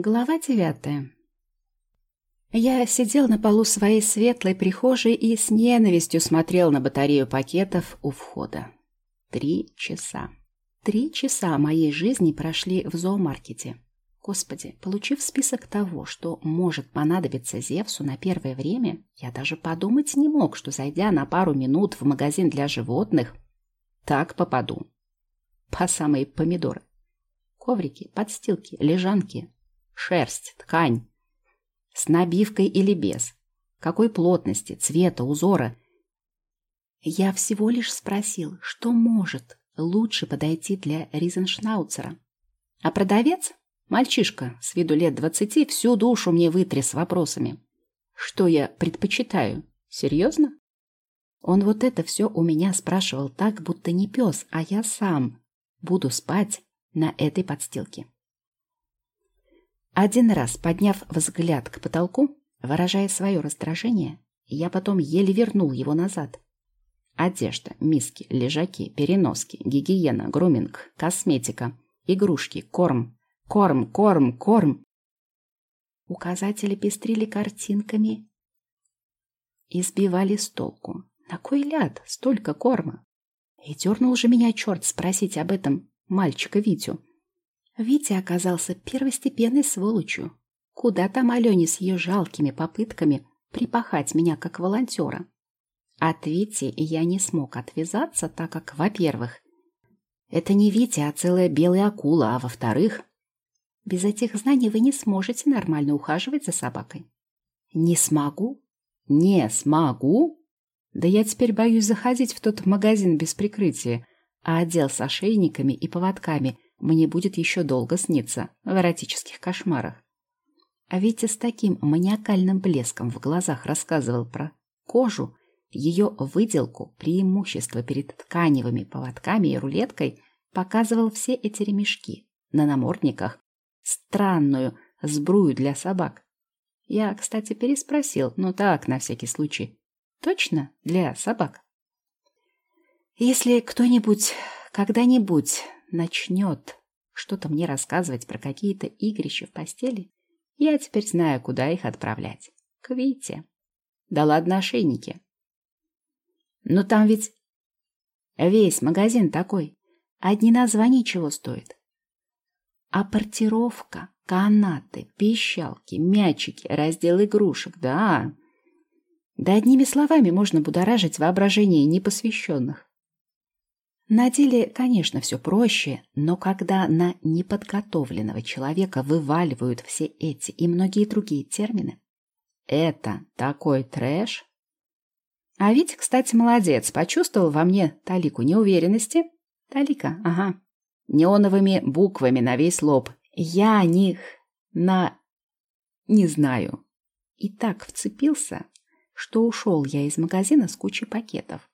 Глава девятая. Я сидел на полу своей светлой прихожей и с ненавистью смотрел на батарею пакетов у входа. Три часа. Три часа моей жизни прошли в зоомаркете. Господи, получив список того, что может понадобиться Зевсу на первое время, я даже подумать не мог, что, зайдя на пару минут в магазин для животных, так попаду. По самые помидоры. Коврики, подстилки, лежанки, шерсть, ткань. С набивкой или без. Какой плотности, цвета, узора. Я всего лишь спросил, что может лучше подойти для Ризеншнауцера. А продавец, мальчишка с виду лет двадцати, всю душу мне вытряс вопросами. Что я предпочитаю? Серьезно? Он вот это все у меня спрашивал так, будто не пес, а я сам буду спать на этой подстилке. Один раз, подняв взгляд к потолку, выражая свое раздражение, я потом еле вернул его назад. Одежда, миски, лежаки, переноски, гигиена, груминг, косметика, игрушки, корм, корм, корм, корм. Указатели пестрили картинками и сбивали с толку. На кой ляд столько корма? И дернул же меня черт спросить об этом мальчика Витю. Витя оказался первостепенной сволочью. Куда там Алене с ее жалкими попытками припахать меня как волонтера? От Вити я не смог отвязаться, так как, во-первых, это не Витя, а целая белая акула, а во-вторых, без этих знаний вы не сможете нормально ухаживать за собакой. Не смогу? Не смогу? Да я теперь боюсь заходить в тот магазин без прикрытия, а отдел с ошейниками и поводками – мне будет еще долго сниться в эротических кошмарах. А ведь с таким маниакальным блеском в глазах рассказывал про кожу, ее выделку, преимущество перед тканевыми поводками и рулеткой, показывал все эти ремешки на намордниках, странную сбрую для собак. Я, кстати, переспросил, ну так, на всякий случай. Точно для собак? Если кто-нибудь когда-нибудь начнет что-то мне рассказывать про какие-то игрища в постели, я теперь знаю, куда их отправлять. К Вите. Да ладно ошейники. Но там ведь весь магазин такой. Одни названия чего стоят. А портировка, канаты, пищалки, мячики, раздел игрушек, да. Да одними словами можно будоражить воображение непосвященных. На деле, конечно, все проще, но когда на неподготовленного человека вываливают все эти и многие другие термины, это такой трэш. А ведь, кстати, молодец, почувствовал во мне талику неуверенности. Талика, ага. Неоновыми буквами на весь лоб. Я них на... не знаю. И так вцепился, что ушел я из магазина с кучей пакетов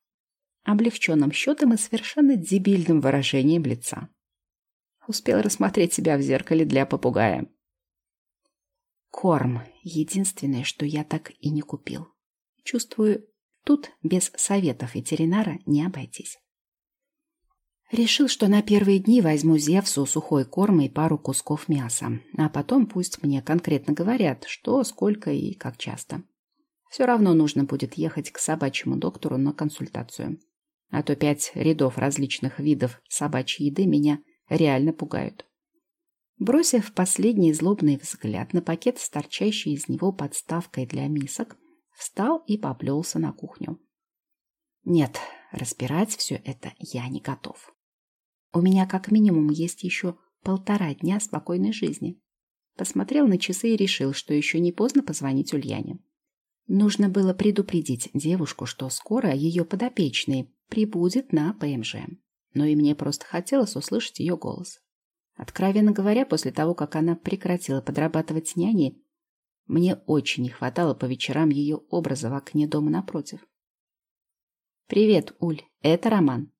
облегченным счетом и совершенно дебильным выражением лица. Успел рассмотреть себя в зеркале для попугая. Корм — единственное, что я так и не купил. Чувствую, тут без советов ветеринара не обойтись. Решил, что на первые дни возьму Зевсу сухой корм и пару кусков мяса, а потом пусть мне конкретно говорят, что, сколько и как часто. Все равно нужно будет ехать к собачьему доктору на консультацию а то пять рядов различных видов собачьей еды меня реально пугают. Бросив последний злобный взгляд на пакет с из него подставкой для мисок, встал и поплелся на кухню. Нет, разбирать все это я не готов. У меня как минимум есть еще полтора дня спокойной жизни. Посмотрел на часы и решил, что еще не поздно позвонить Ульяне. Нужно было предупредить девушку, что скоро ее подопечные прибудет на ПМЖ. Но и мне просто хотелось услышать ее голос. Откровенно говоря, после того, как она прекратила подрабатывать няней, мне очень не хватало по вечерам ее образа в окне дома напротив. «Привет, Уль, это Роман».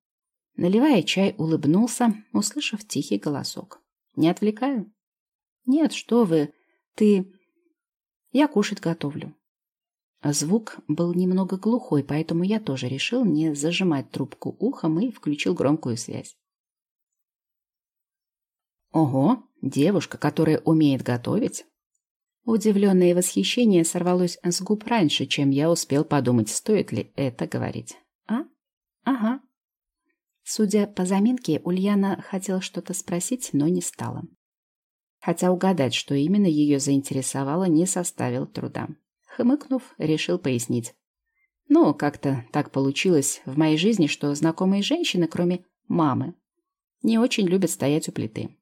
Наливая чай, улыбнулся, услышав тихий голосок. «Не отвлекаю?» «Нет, что вы, ты...» «Я кушать готовлю. А звук был немного глухой, поэтому я тоже решил не зажимать трубку ухом и включил громкую связь. Ого, Девушка, которая умеет готовить? Удивленное восхищение сорвалось с губ раньше, чем я успел подумать, стоит ли это говорить. А? Ага. Судя по заминке, Ульяна хотела что-то спросить, но не стала. Хотя угадать, что именно ее заинтересовало, не составил труда. Хмыкнув, решил пояснить. Ну, как-то так получилось в моей жизни, что знакомые женщины, кроме мамы, не очень любят стоять у плиты.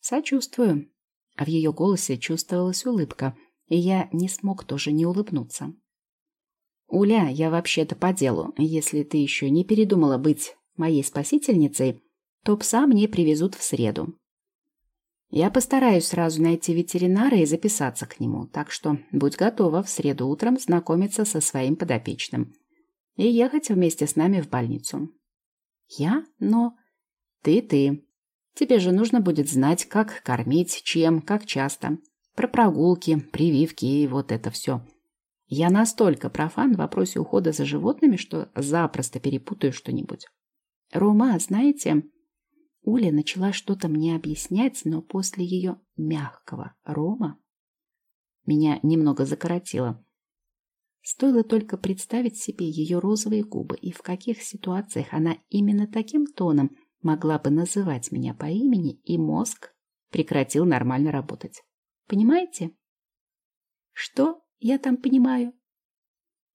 Сочувствую. А в ее голосе чувствовалась улыбка, и я не смог тоже не улыбнуться. «Уля, я вообще-то по делу. Если ты еще не передумала быть моей спасительницей, то пса мне привезут в среду. Я постараюсь сразу найти ветеринара и записаться к нему, так что будь готова в среду утром знакомиться со своим подопечным и ехать вместе с нами в больницу. Я? Но... Ты-ты. Тебе же нужно будет знать, как кормить, чем, как часто. Про прогулки, прививки и вот это все. Я настолько профан в вопросе ухода за животными, что запросто перепутаю что-нибудь. Рома, знаете, Уля начала что-то мне объяснять, но после ее мягкого «Рома» меня немного закоротило. Стоило только представить себе ее розовые губы и в каких ситуациях она именно таким тоном могла бы называть меня по имени, и мозг прекратил нормально работать. Понимаете? Что я там понимаю?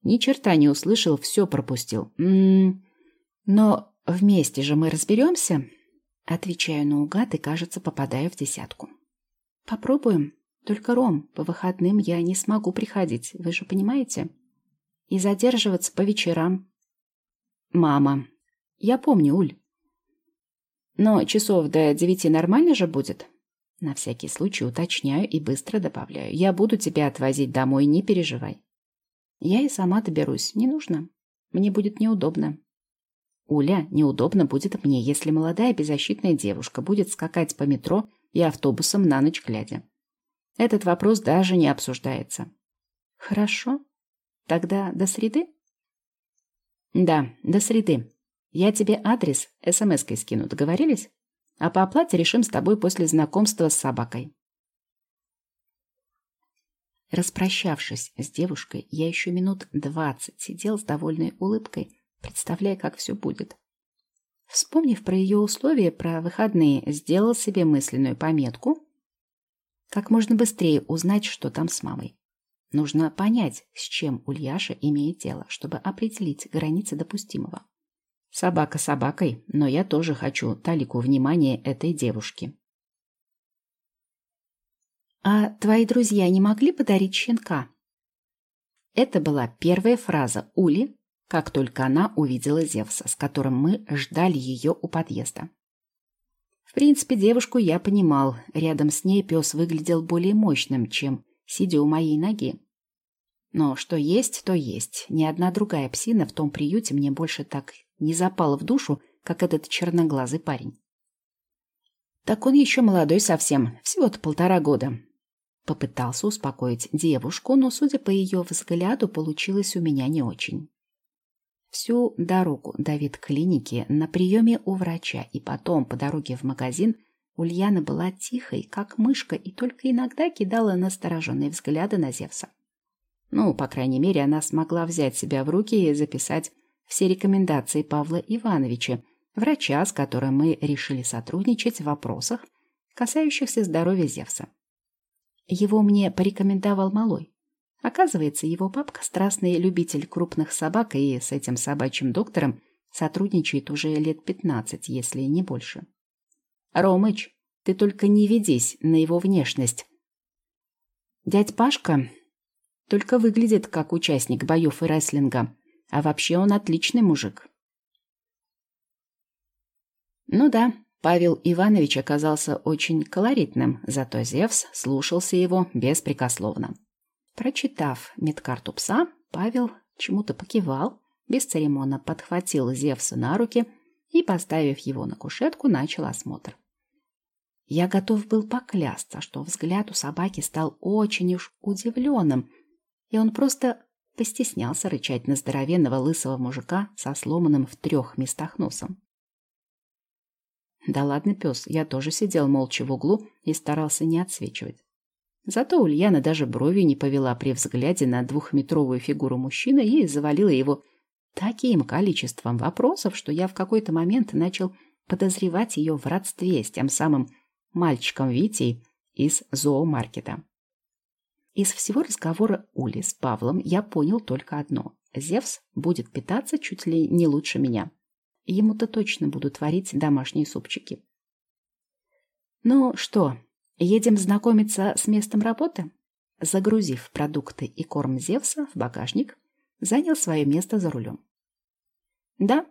Ни черта не услышал, все пропустил. М м-м. -м -м. Но вместе же мы разберемся. Отвечаю наугад и, кажется, попадаю в десятку. Попробуем. Только, Ром, по выходным я не смогу приходить, вы же понимаете? И задерживаться по вечерам. Мама. Я помню, Уль. Но часов до девяти нормально же будет? На всякий случай уточняю и быстро добавляю. Я буду тебя отвозить домой, не переживай. Я и сама доберусь, не нужно. Мне будет неудобно. Уля, неудобно будет мне, если молодая беззащитная девушка будет скакать по метро и автобусом на ночь глядя. Этот вопрос даже не обсуждается. Хорошо. Тогда до среды? Да, до среды. Я тебе адрес смс-кой скину, договорились? А по оплате решим с тобой после знакомства с собакой. Распрощавшись с девушкой, я еще минут двадцать сидел с довольной улыбкой, представляя, как все будет. Вспомнив про ее условия, про выходные, сделал себе мысленную пометку, как можно быстрее узнать, что там с мамой. Нужно понять, с чем Ульяша имеет дело, чтобы определить границы допустимого. Собака собакой, но я тоже хочу талику внимания этой девушки. «А твои друзья не могли подарить щенка?» Это была первая фраза Ули, как только она увидела Зевса, с которым мы ждали ее у подъезда. В принципе, девушку я понимал. Рядом с ней пес выглядел более мощным, чем сидя у моей ноги. Но что есть, то есть. Ни одна другая псина в том приюте мне больше так не запала в душу, как этот черноглазый парень. Так он еще молодой совсем, всего-то полтора года. Попытался успокоить девушку, но, судя по ее взгляду, получилось у меня не очень. Всю дорогу до ветклиники на приеме у врача и потом по дороге в магазин Ульяна была тихой, как мышка, и только иногда кидала настороженные взгляды на Зевса. Ну, по крайней мере, она смогла взять себя в руки и записать все рекомендации Павла Ивановича, врача, с которым мы решили сотрудничать в вопросах, касающихся здоровья Зевса. Его мне порекомендовал Малой. Оказывается, его папка страстный любитель крупных собак и с этим собачьим доктором сотрудничает уже лет пятнадцать, если не больше. Ромыч, ты только не ведись на его внешность. Дядь Пашка только выглядит как участник боев и рестлинга, а вообще он отличный мужик. Ну да, Павел Иванович оказался очень колоритным, зато Зевс слушался его беспрекословно. Прочитав медкарту пса, Павел чему-то покивал, бесцеремонно подхватил Зевса на руки и, поставив его на кушетку, начал осмотр. Я готов был поклясться, что взгляд у собаки стал очень уж удивленным, и он просто постеснялся рычать на здоровенного лысого мужика со сломанным в трех местах носом. Да ладно, пес, я тоже сидел молча в углу и старался не отсвечивать. Зато Ульяна даже брови не повела при взгляде на двухметровую фигуру мужчины и завалила его таким количеством вопросов, что я в какой-то момент начал подозревать ее в родстве с тем самым мальчиком Витей из зоомаркета. Из всего разговора Ули с Павлом я понял только одно. Зевс будет питаться чуть ли не лучше меня. Ему-то точно будут варить домашние супчики. Ну что, едем знакомиться с местом работы? Загрузив продукты и корм Зевса в багажник, занял свое место за рулем. Да,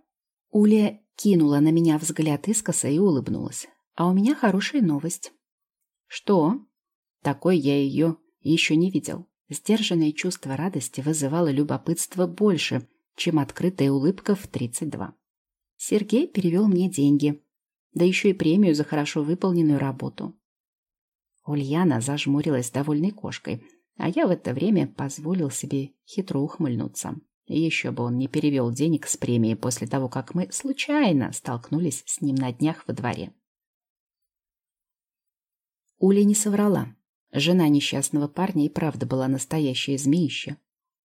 Уля кинула на меня взгляд искоса и улыбнулась. А у меня хорошая новость. Что? Такой я ее еще не видел. Сдержанное чувство радости вызывало любопытство больше, чем открытая улыбка в 32. Сергей перевел мне деньги, да еще и премию за хорошо выполненную работу. Ульяна зажмурилась довольной кошкой, а я в это время позволил себе хитро ухмыльнуться. Еще бы он не перевел денег с премии после того, как мы случайно столкнулись с ним на днях во дворе. Уля не соврала. Жена несчастного парня и правда была настоящая змеища.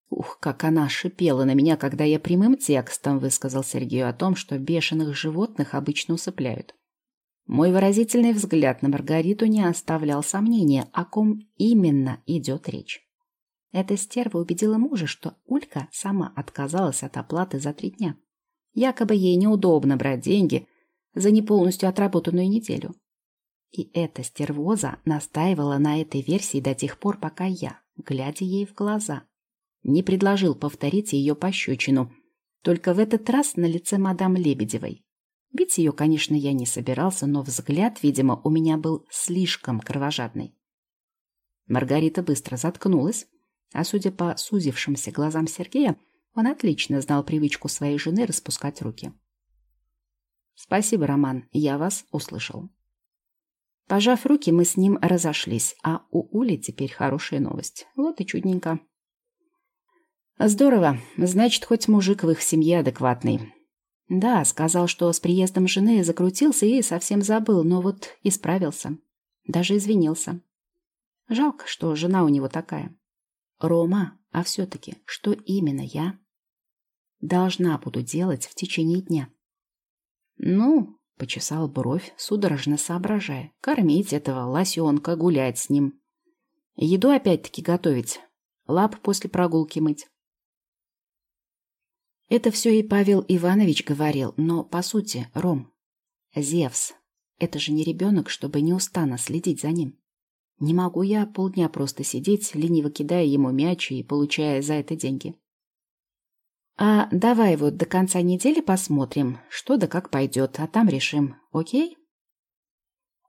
Ух, как она шипела на меня, когда я прямым текстом высказал Сергею о том, что бешеных животных обычно усыпляют. Мой выразительный взгляд на Маргариту не оставлял сомнения, о ком именно идет речь. Эта стерва убедила мужа, что Улька сама отказалась от оплаты за три дня. Якобы ей неудобно брать деньги за неполностью отработанную неделю. И эта стервоза настаивала на этой версии до тех пор, пока я, глядя ей в глаза, не предложил повторить ее пощечину, только в этот раз на лице мадам Лебедевой. Бить ее, конечно, я не собирался, но взгляд, видимо, у меня был слишком кровожадный. Маргарита быстро заткнулась, а судя по сузившимся глазам Сергея, он отлично знал привычку своей жены распускать руки. «Спасибо, Роман, я вас услышал». Пожав руки, мы с ним разошлись, а у Ули теперь хорошая новость. Вот и чудненько. Здорово. Значит, хоть мужик в их семье адекватный. Да, сказал, что с приездом жены закрутился и совсем забыл, но вот исправился. Даже извинился. Жалко, что жена у него такая. Рома, а все-таки, что именно я должна буду делать в течение дня? Ну, Почесал бровь, судорожно соображая. Кормить этого лосенка, гулять с ним. Еду опять-таки готовить. Лап после прогулки мыть. Это все и Павел Иванович говорил, но, по сути, Ром, Зевс, это же не ребенок, чтобы неустанно следить за ним. Не могу я полдня просто сидеть, лениво кидая ему мяч и получая за это деньги. А давай вот до конца недели посмотрим, что да как пойдет, а там решим, окей?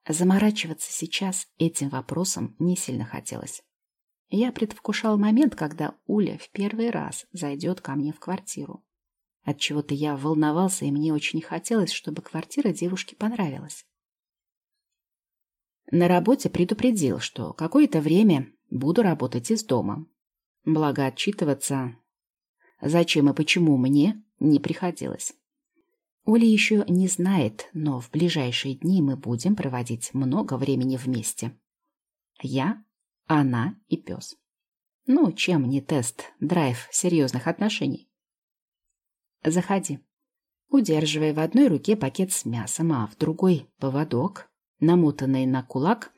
Заморачиваться сейчас этим вопросом не сильно хотелось. Я предвкушал момент, когда Уля в первый раз зайдет ко мне в квартиру. Отчего-то я волновался, и мне очень хотелось, чтобы квартира девушке понравилась. На работе предупредил, что какое-то время буду работать из дома. Благо отчитываться Зачем и почему мне не приходилось. Оля еще не знает, но в ближайшие дни мы будем проводить много времени вместе. Я, она и пес. Ну, чем не тест, драйв серьезных отношений? Заходи. Удерживая в одной руке пакет с мясом, а в другой — поводок, намотанный на кулак,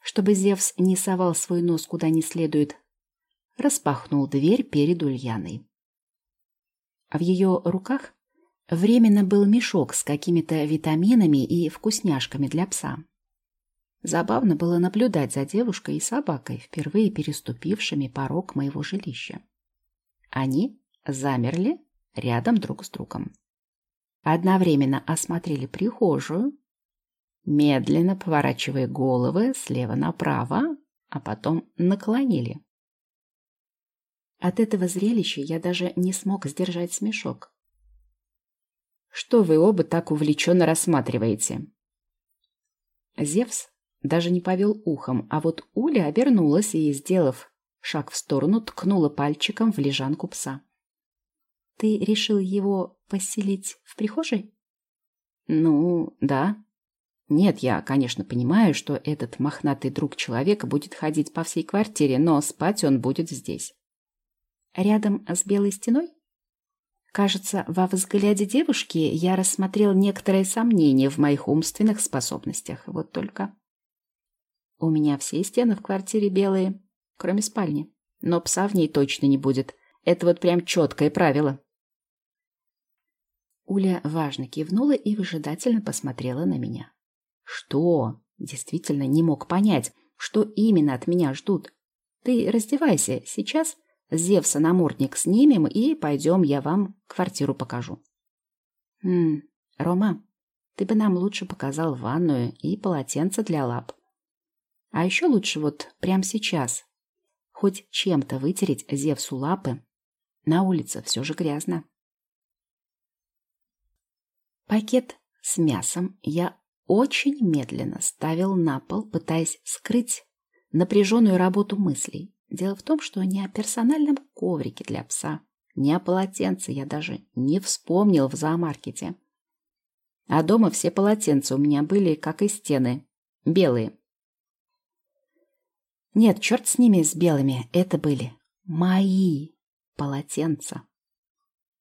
чтобы Зевс не совал свой нос куда не следует, распахнул дверь перед Ульяной а в ее руках временно был мешок с какими-то витаминами и вкусняшками для пса. Забавно было наблюдать за девушкой и собакой, впервые переступившими порог моего жилища. Они замерли рядом друг с другом. Одновременно осмотрели прихожую, медленно поворачивая головы слева направо, а потом наклонили. От этого зрелища я даже не смог сдержать смешок. «Что вы оба так увлеченно рассматриваете?» Зевс даже не повел ухом, а вот Уля обернулась и, сделав шаг в сторону, ткнула пальчиком в лежанку пса. «Ты решил его поселить в прихожей?» «Ну, да», Нет, я, конечно, понимаю, что этот мохнатый друг человека будет ходить по всей квартире, но спать он будет здесь. Рядом с белой стеной? Кажется, во взгляде девушки я рассмотрел некоторые сомнения в моих умственных способностях. Вот только... У меня все стены в квартире белые, кроме спальни. Но пса в ней точно не будет. Это вот прям четкое правило. Уля важно кивнула и выжидательно посмотрела на меня. Что? Действительно не мог понять, что именно от меня ждут. Ты раздевайся, сейчас Зевса намордник снимем и пойдем, я вам квартиру покажу. Хм, Рома, ты бы нам лучше показал ванную и полотенце для лап. А еще лучше вот прямо сейчас. Хоть чем-то вытереть Зевсу лапы. На улице все же грязно. Пакет с мясом я очень медленно ставил на пол, пытаясь скрыть напряженную работу мыслей. Дело в том, что ни о персональном коврике для пса, ни о полотенце я даже не вспомнил в зоомаркете. А дома все полотенца у меня были, как и стены, белые. Нет, черт с ними, с белыми, это были мои полотенца.